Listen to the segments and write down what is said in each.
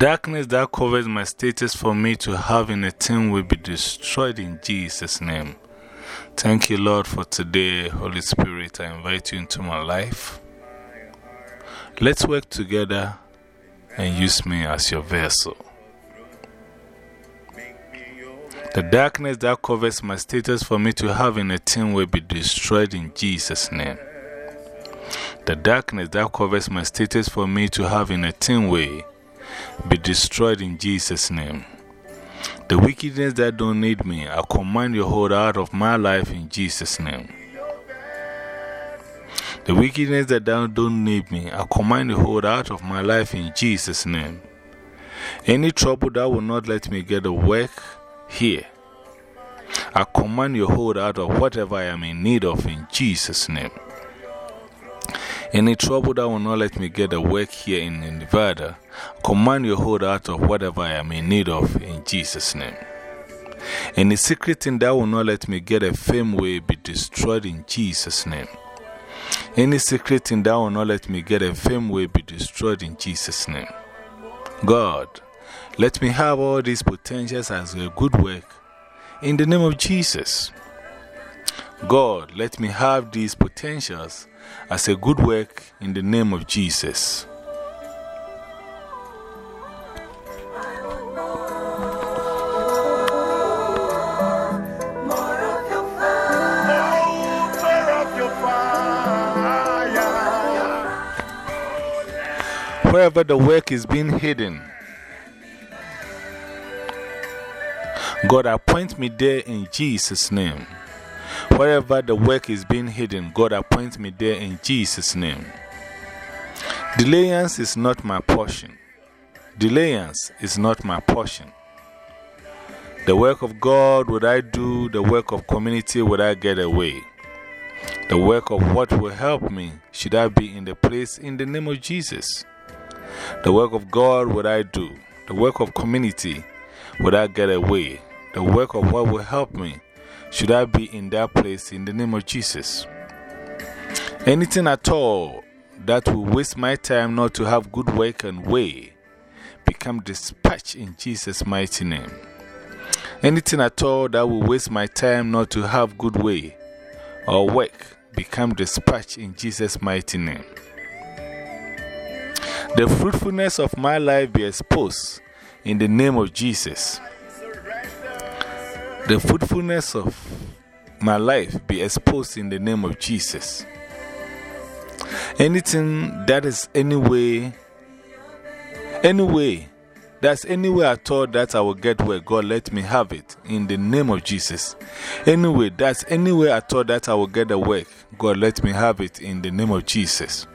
Darkness that covers my status for me to have in a thing will be destroyed in Jesus' name. Thank you, Lord, for today. Holy Spirit, I invite you into my life. Let's work together and use me as your vessel. The darkness that covers my status for me to have in a thing will be destroyed in Jesus' name. The darkness that covers my status for me to have in a thing way be destroyed in Jesus' name. The wickedness that don't need me, I command you hold out of my life in Jesus' name. The wickedness that don't need me, I command you hold out of my life in Jesus' name. Any trouble that will not let me get a work here, I command you hold out of whatever I am in need of in Jesus' name. Any trouble that will not let me get a work here in Nevada, command your hold out of whatever I am in need of in Jesus' name. Any secret thing that will not let me get a fame will be destroyed in Jesus' name. Any secret thing that will not let me get a fame will be destroyed in Jesus' name. God, let me have all these potentials as a good work in the name of Jesus. God, let me have these potentials as a good work in the name of Jesus. Wherever the work is being hidden, God appoint me there in Jesus' name. Wherever the work is being hidden, God appoint me there in Jesus' name. Delayance is not my portion. Delayance is not my portion. The work of God would I do, the work of community would I get away. The work of what will help me should I be in the place in the name of Jesus. The work of God would I do, the work of community would I get away. The work of what will help me should I be in that place in the name of Jesus? Anything at all that will waste my time not to have good work and way, become dispatched in Jesus' mighty name. Anything at all that will waste my time not to have good way or work, become dispatched in Jesus' mighty name. The fruitfulness of my life be exposed in the name of Jesus the fruitfulness of my life be exposed in the name of Jesus. Anything that is anyway, anyway, that's anywhere I thought that I will get where God let me have it in the name of Jesus. Anyway, that's anywhere I thought that I will get the work, God let me have it in the name of Jesus.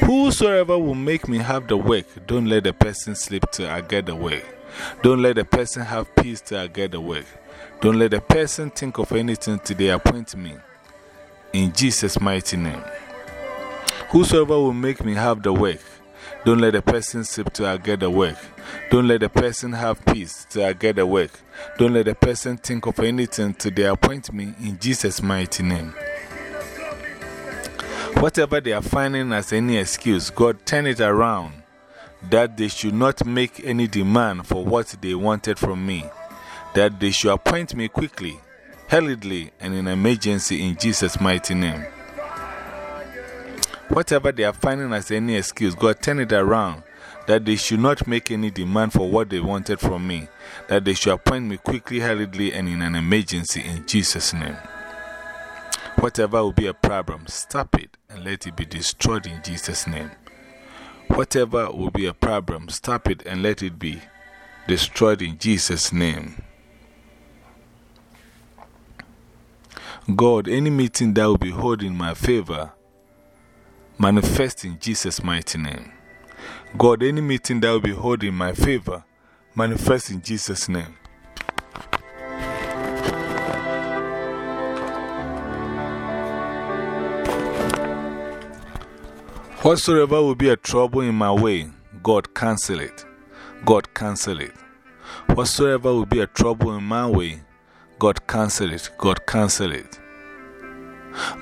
Whosoever will make me have the work, don't let the person sleep till I get the work. Don't let the person have peace till I get the work. Don't let the person think of anything till they appoint me. In Jesus' mighty name. Whosoever will make me have the work, don't let the person sleep till I get the work. Don't let the person have peace till I get the work. Don't let the person think of anything till they appoint me in Jesus' mighty name. Whatever they are finding as any excuse, God turn it around that they should not make any demand for what they wanted from me, that they should appoint me quickly, hurriedly, and in emergency in Jesus' mighty name. Whatever they are finding as any excuse, God turn it around, that they should not make any demand for what they wanted from me, that they should appoint me quickly, hurriedly, and in an emergency in Jesus' name. Whatever will be a problem, stop it and let it be destroyed in Jesus' name. Whatever will be a problem, stop it and let it be destroyed in Jesus' name. God, any meeting that will be held in my favor, manifest in Jesus' mighty name. God, any meeting that will be held in my favor, manifest in Jesus' name. Whatsoever will be a trouble in my way, God cancel it. God cancel it. Whatsoever will be a trouble in my way, God cancel it. God cancel it.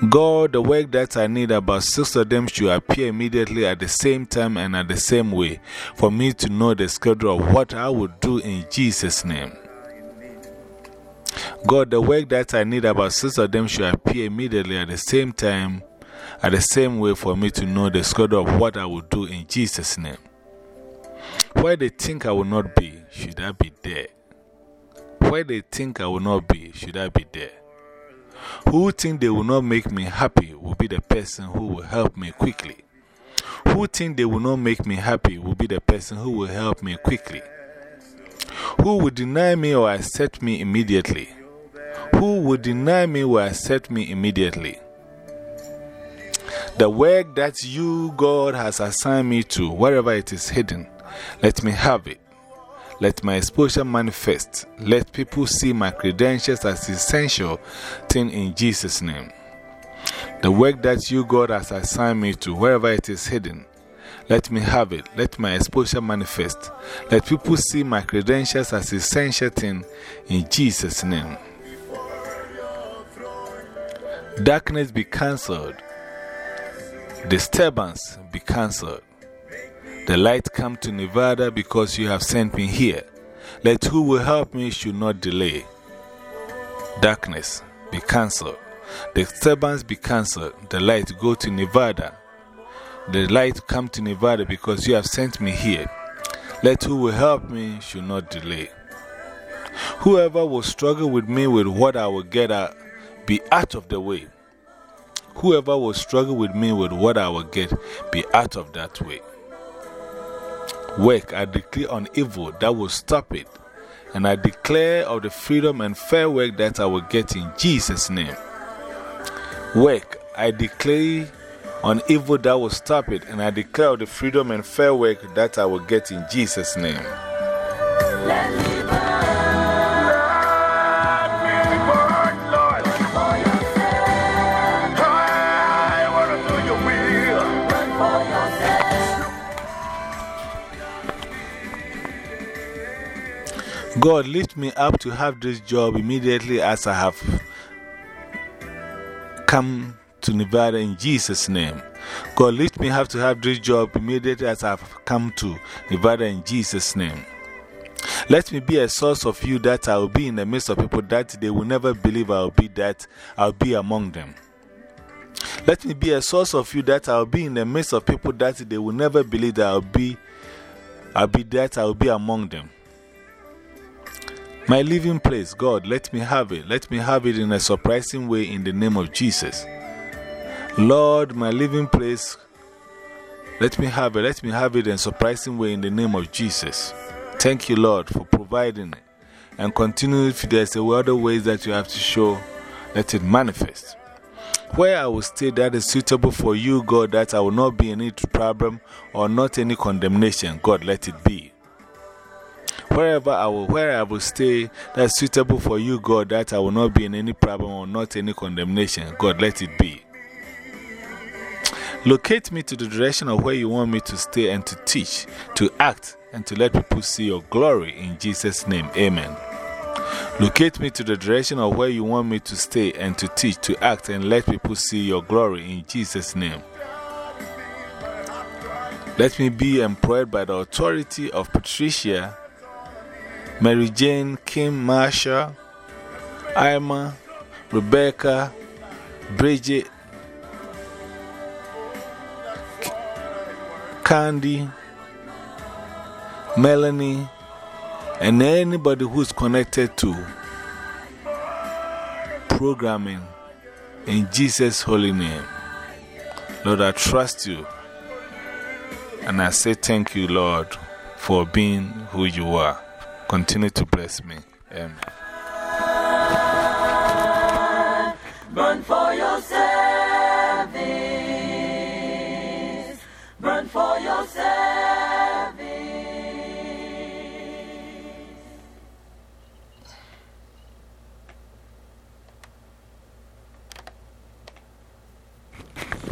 God, the work that I need, about six of them should appear immediately at the same time and at the same way for me to know the schedule of what I will do in Jesus' name. God, the work that I need, about six of them should appear immediately at the same time, at the same way for me to know the schedule of what I will do in Jesus' name. Where they think I will not be, should I be there? Where they think I will not be, should I be there? Who think they will not make me happy will be the person who will help me quickly. Who think they will not make me happy will be the person who will help me quickly. Who will deny me or accept me immediately? Who will deny me or accept me immediately? The work that you, God, has assigned me to, wherever it is hidden, let me have it. Let my exposure manifest. Let people see my credentials as essential thing in Jesus' name. The work that you, God, has assigned me to, wherever it is hidden, let me have it. Let my exposure manifest. Let people see my credentials as essential thing in Jesus' name. Darkness be cancelled. Disturbance be cancelled. The light come to Nevada because you have sent me here. Let who will help me should not delay. Darkness be cancelled. Disturbance be cancelled. The light go to Nevada. The light come to Nevada because you have sent me here. Let who will help me should not delay. Whoever will struggle with me with what I will get at, be out of the way. Whoever will struggle with me with what I will get, be out of that way work, I declare on evil that will stop it. And I declare of the freedom and fair work that I will get in Jesus' name. Work, I declare on evil that will stop it. And I declare of the freedom and fair work that I will get in Jesus' name. God, lift me up to have this job immediately as I have come to Nevada in Jesus' name. God, lift me up to have this job immediately as I have come to Nevada in Jesus' name. Let me be a source of you that I will be in the midst of people that they will never believe I will be that I'll be among them. Let me be a source of you that I'll be in the midst of people that they will never believe that I'll be, I'll be that I'll be among them. My living place, God, let me have it. Let me have it in a surprising way in the name of Jesus. Lord, my living place, let me have it. Let me have it in a surprising way in the name of Jesus. Thank you, Lord, for providing it. And continue if there's other ways that you have to show, let it manifest. Where I will stay that is suitable for you, God, that I will not be in any problem or not any condemnation, God, let it be. Wherever I will, where I will stay that's suitable for you, God, that I will not be in any problem or not any condemnation. God, let it be. Locate me to the direction of where you want me to stay and to teach, to act, and to let people see your glory in Jesus' name. Amen. Locate me to the direction of where you want me to stay and to teach, to act, and let people see your glory in Jesus' name. Let me be employed by the authority of Patricia Mary Jane, Kim, Marsha, Irma, Rebecca, Bridget, Candy, Melanie, and anybody who's connected to programming in Jesus' holy name. Lord, I trust you. And I say thank you, Lord, for being who you are. Continue to bless me. Amen.